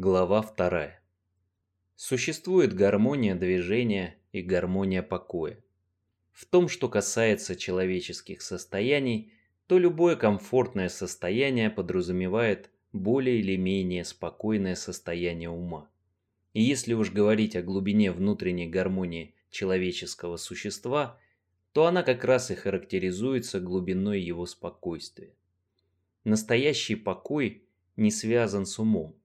Глава вторая. Существует гармония движения и гармония покоя. В том, что касается человеческих состояний, то любое комфортное состояние подразумевает более или менее спокойное состояние ума. И если уж говорить о глубине внутренней гармонии человеческого существа, то она как раз и характеризуется глубиной его спокойствия. Настоящий покой не связан с умом.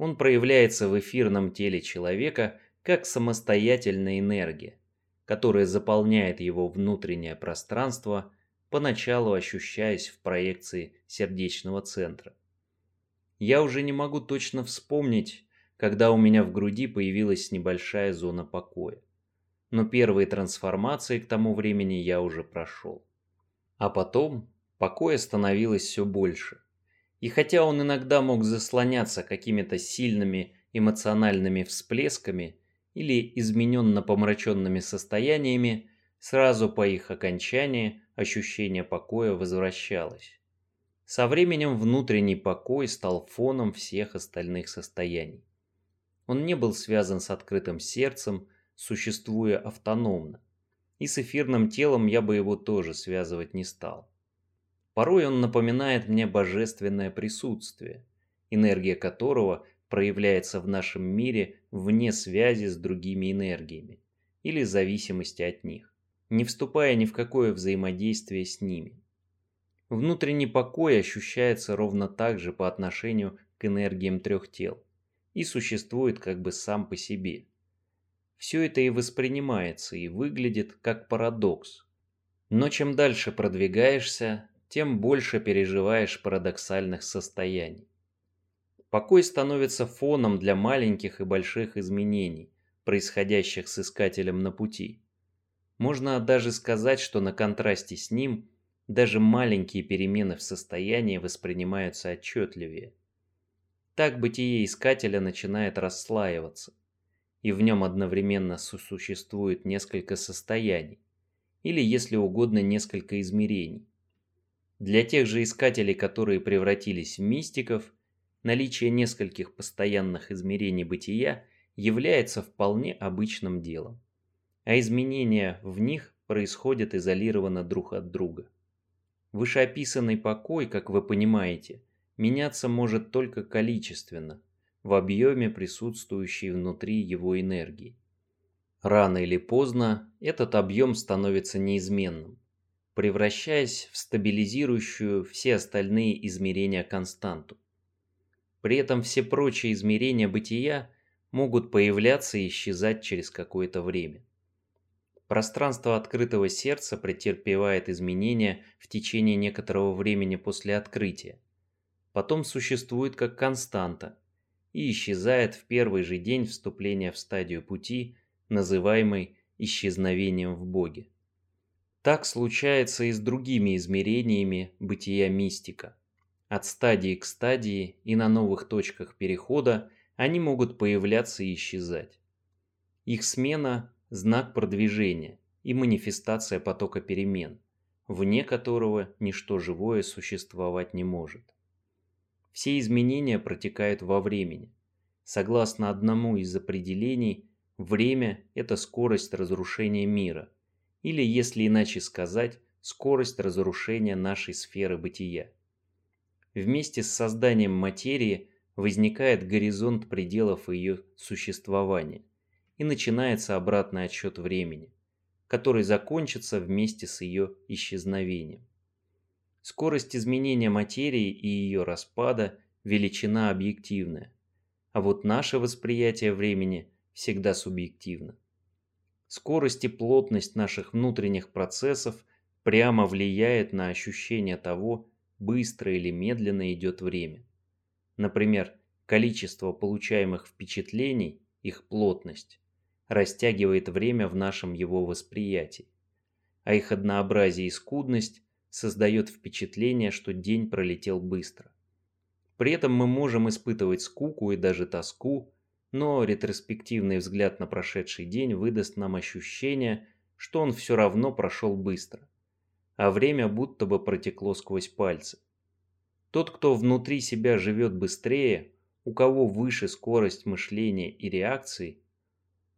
Он проявляется в эфирном теле человека как самостоятельная энергия, которая заполняет его внутреннее пространство, поначалу ощущаясь в проекции сердечного центра. Я уже не могу точно вспомнить, когда у меня в груди появилась небольшая зона покоя. Но первые трансформации к тому времени я уже прошел. А потом покоя становилось все больше – и хотя он иногда мог заслоняться какими-то сильными эмоциональными всплесками или измененно помраченными состояниями, сразу по их окончании ощущение покоя возвращалось. Со временем внутренний покой стал фоном всех остальных состояний. Он не был связан с открытым сердцем, существуя автономно. И с эфирным телом я бы его тоже связывать не стал. Порой он напоминает мне божественное присутствие, энергия которого проявляется в нашем мире вне связи с другими энергиями или зависимости от них, не вступая ни в какое взаимодействие с ними. Внутренний покой ощущается ровно так же по отношению к энергиям трех тел и существует как бы сам по себе. Все это и воспринимается и выглядит как парадокс. Но чем дальше продвигаешься, тем больше переживаешь парадоксальных состояний. Покой становится фоном для маленьких и больших изменений, происходящих с искателем на пути. Можно даже сказать, что на контрасте с ним даже маленькие перемены в состоянии воспринимаются отчетливее. Так бытие искателя начинает расслаиваться, и в нем одновременно сосуществует несколько состояний, или, если угодно, несколько измерений. Для тех же искателей, которые превратились в мистиков, наличие нескольких постоянных измерений бытия является вполне обычным делом, а изменения в них происходят изолированно друг от друга. Вышеописанный покой, как вы понимаете, меняться может только количественно, в объеме присутствующей внутри его энергии. Рано или поздно этот объем становится неизменным, превращаясь в стабилизирующую все остальные измерения константу. При этом все прочие измерения бытия могут появляться и исчезать через какое-то время. Пространство открытого сердца претерпевает изменения в течение некоторого времени после открытия. Потом существует как константа и исчезает в первый же день вступления в стадию пути, называемой исчезновением в Боге. Так случается и с другими измерениями бытия мистика. От стадии к стадии и на новых точках перехода они могут появляться и исчезать. Их смена – знак продвижения и манифестация потока перемен, вне которого ничто живое существовать не может. Все изменения протекают во времени. Согласно одному из определений, время – это скорость разрушения мира – или, если иначе сказать, скорость разрушения нашей сферы бытия. Вместе с созданием материи возникает горизонт пределов ее существования, и начинается обратный отсчет времени, который закончится вместе с ее исчезновением. Скорость изменения материи и ее распада – величина объективная, а вот наше восприятие времени всегда субъективно. Скорость и плотность наших внутренних процессов прямо влияет на ощущение того, быстро или медленно идет время. Например, количество получаемых впечатлений, их плотность, растягивает время в нашем его восприятии, а их однообразие и скудность создает впечатление, что день пролетел быстро. При этом мы можем испытывать скуку и даже тоску, но ретроспективный взгляд на прошедший день выдаст нам ощущение, что он все равно прошел быстро, а время будто бы протекло сквозь пальцы. Тот, кто внутри себя живет быстрее, у кого выше скорость мышления и реакции,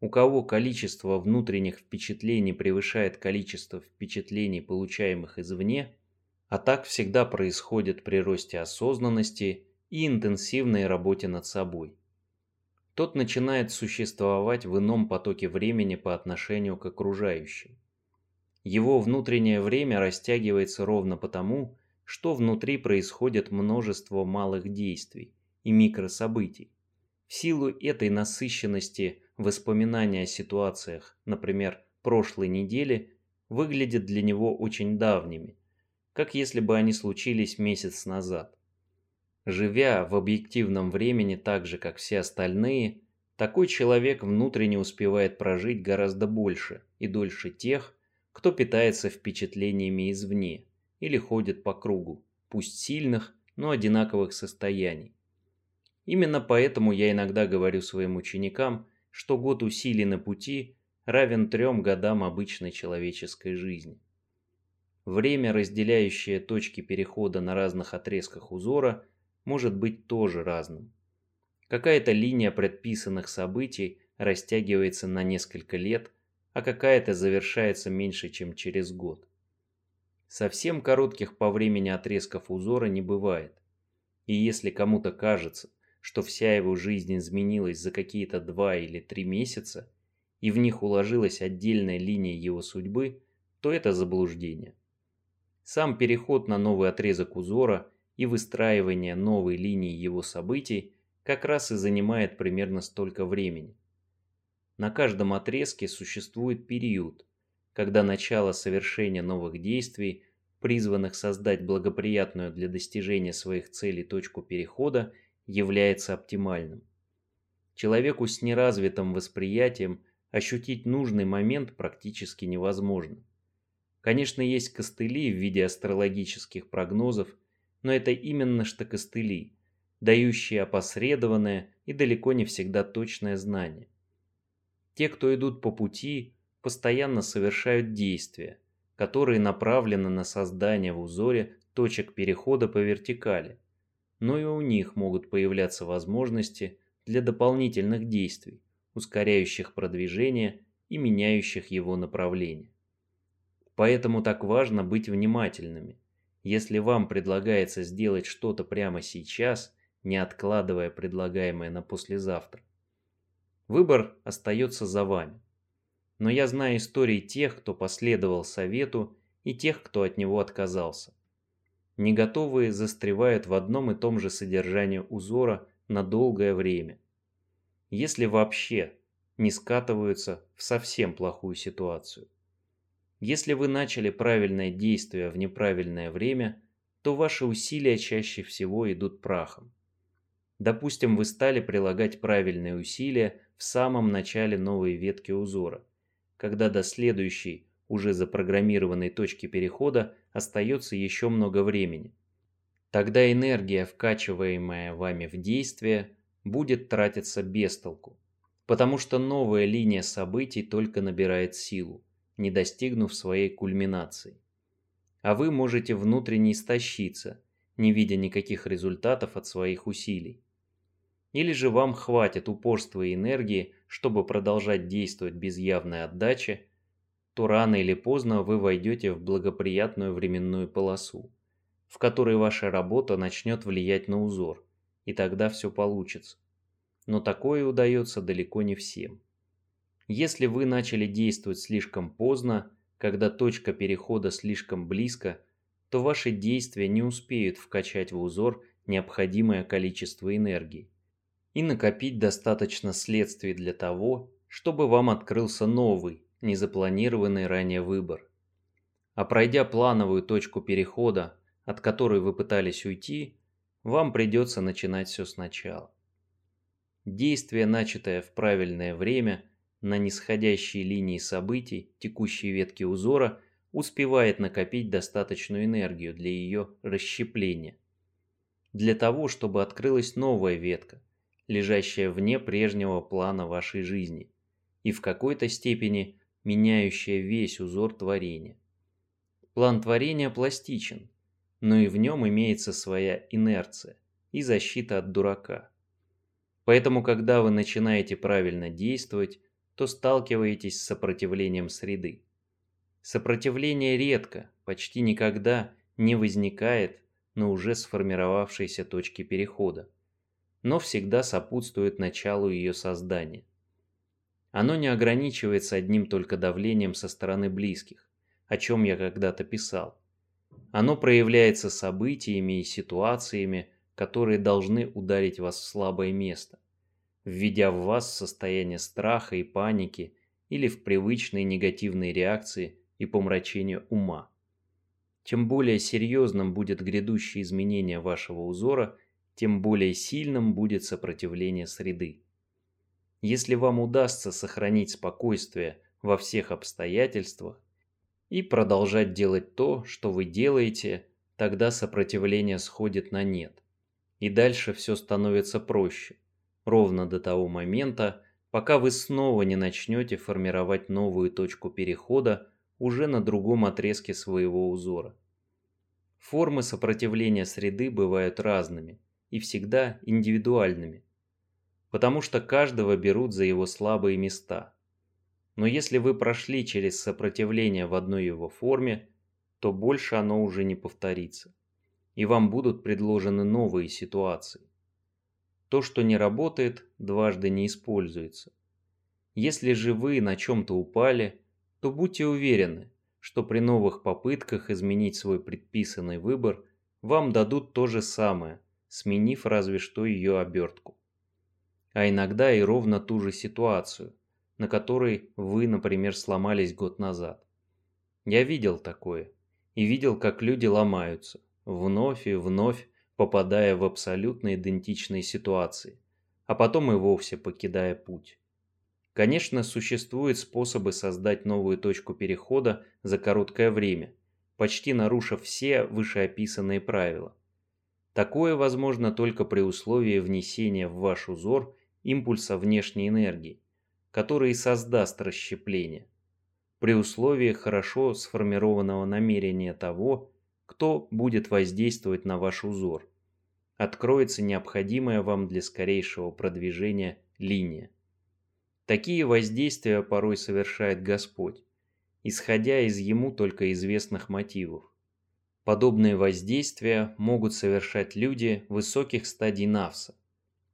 у кого количество внутренних впечатлений превышает количество впечатлений, получаемых извне, а так всегда происходит при росте осознанности и интенсивной работе над собой. Тот начинает существовать в ином потоке времени по отношению к окружающим. Его внутреннее время растягивается ровно потому, что внутри происходит множество малых действий и микрособытий. В силу этой насыщенности воспоминания о ситуациях, например, прошлой недели, выглядят для него очень давними, как если бы они случились месяц назад. Живя в объективном времени так же, как все остальные, такой человек внутренне успевает прожить гораздо больше и дольше тех, кто питается впечатлениями извне или ходит по кругу, пусть сильных, но одинаковых состояний. Именно поэтому я иногда говорю своим ученикам, что год усилий на пути равен трем годам обычной человеческой жизни. Время, разделяющее точки перехода на разных отрезках узора, может быть тоже разным. Какая-то линия предписанных событий растягивается на несколько лет – а какая-то завершается меньше, чем через год. Совсем коротких по времени отрезков узора не бывает. И если кому-то кажется, что вся его жизнь изменилась за какие-то два или три месяца, и в них уложилась отдельная линия его судьбы, то это заблуждение. Сам переход на новый отрезок узора и выстраивание новой линии его событий как раз и занимает примерно столько времени. На каждом отрезке существует период, когда начало совершения новых действий, призванных создать благоприятную для достижения своих целей точку перехода, является оптимальным. Человеку с неразвитым восприятием ощутить нужный момент практически невозможно. Конечно, есть костыли в виде астрологических прогнозов, но это именно что костыли, дающие опосредованное и далеко не всегда точное знание. Те, кто идут по пути, постоянно совершают действия, которые направлены на создание в узоре точек перехода по вертикали, но и у них могут появляться возможности для дополнительных действий, ускоряющих продвижение и меняющих его направление. Поэтому так важно быть внимательными. Если вам предлагается сделать что-то прямо сейчас, не откладывая предлагаемое на послезавтра, Выбор остается за вами. Но я знаю истории тех, кто последовал совету, и тех, кто от него отказался. Не готовые застревают в одном и том же содержании узора на долгое время. Если вообще не скатываются в совсем плохую ситуацию. Если вы начали правильное действие в неправильное время, то ваши усилия чаще всего идут прахом. Допустим, вы стали прилагать правильные усилия в самом начале новой ветки узора, когда до следующей, уже запрограммированной точки перехода остается еще много времени. Тогда энергия, вкачиваемая вами в действие, будет тратиться без толку, потому что новая линия событий только набирает силу, не достигнув своей кульминации. А вы можете внутренне истощиться, не видя никаких результатов от своих усилий. Или же вам хватит упорства и энергии, чтобы продолжать действовать без явной отдачи, то рано или поздно вы войдете в благоприятную временную полосу, в которой ваша работа начнет влиять на узор, и тогда все получится. Но такое удается далеко не всем. Если вы начали действовать слишком поздно, когда точка перехода слишком близко, то ваши действия не успеют вкачать в узор необходимое количество энергии и накопить достаточно следствий для того, чтобы вам открылся новый, незапланированный ранее выбор. А пройдя плановую точку перехода, от которой вы пытались уйти, вам придется начинать все сначала. Действие, начатое в правильное время, на нисходящей линии событий, текущей ветки узора, успевает накопить достаточную энергию для ее расщепления. Для того, чтобы открылась новая ветка, лежащая вне прежнего плана вашей жизни и в какой-то степени меняющая весь узор творения. План творения пластичен, но и в нем имеется своя инерция и защита от дурака. Поэтому, когда вы начинаете правильно действовать, то сталкиваетесь с сопротивлением среды. Сопротивление редко, почти никогда не возникает на уже сформировавшейся точке перехода, но всегда сопутствует началу ее создания. Оно не ограничивается одним только давлением со стороны близких, о чем я когда-то писал. Оно проявляется событиями и ситуациями, которые должны ударить вас в слабое место, введя в вас состояние страха и паники или в привычные негативные реакции и помрачение ума. Чем более серьезным будет грядущее изменение вашего узора, тем более сильным будет сопротивление среды. Если вам удастся сохранить спокойствие во всех обстоятельствах и продолжать делать то, что вы делаете, тогда сопротивление сходит на нет. И дальше все становится проще, ровно до того момента, пока вы снова не начнете формировать новую точку перехода уже на другом отрезке своего узора. Формы сопротивления среды бывают разными и всегда индивидуальными, потому что каждого берут за его слабые места. Но если вы прошли через сопротивление в одной его форме, то больше оно уже не повторится, и вам будут предложены новые ситуации. То, что не работает, дважды не используется. Если же вы на чем-то упали, то будьте уверены, что при новых попытках изменить свой предписанный выбор вам дадут то же самое, сменив разве что ее обертку. А иногда и ровно ту же ситуацию, на которой вы, например, сломались год назад. Я видел такое, и видел, как люди ломаются, вновь и вновь попадая в абсолютно идентичные ситуации, а потом и вовсе покидая путь. Конечно, существуют способы создать новую точку перехода за короткое время, почти нарушив все вышеописанные правила. Такое возможно только при условии внесения в ваш узор импульса внешней энергии, который и создаст расщепление, при условии хорошо сформированного намерения того, кто будет воздействовать на ваш узор. Откроется необходимая вам для скорейшего продвижения линия. Такие воздействия порой совершает Господь, исходя из Ему только известных мотивов. Подобные воздействия могут совершать люди высоких стадий Навса,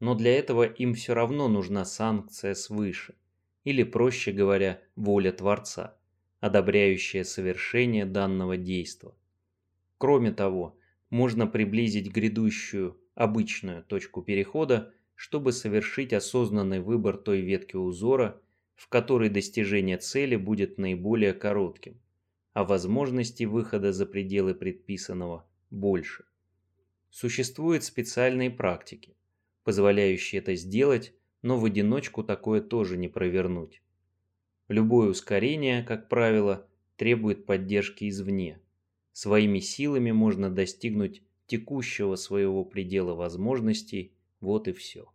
но для этого им все равно нужна санкция свыше, или, проще говоря, воля Творца, одобряющая совершение данного действа. Кроме того, можно приблизить грядущую обычную точку перехода чтобы совершить осознанный выбор той ветки узора, в которой достижение цели будет наиболее коротким, а возможности выхода за пределы предписанного больше. Существуют специальные практики, позволяющие это сделать, но в одиночку такое тоже не провернуть. Любое ускорение, как правило, требует поддержки извне. Своими силами можно достигнуть текущего своего предела возможностей вот и все.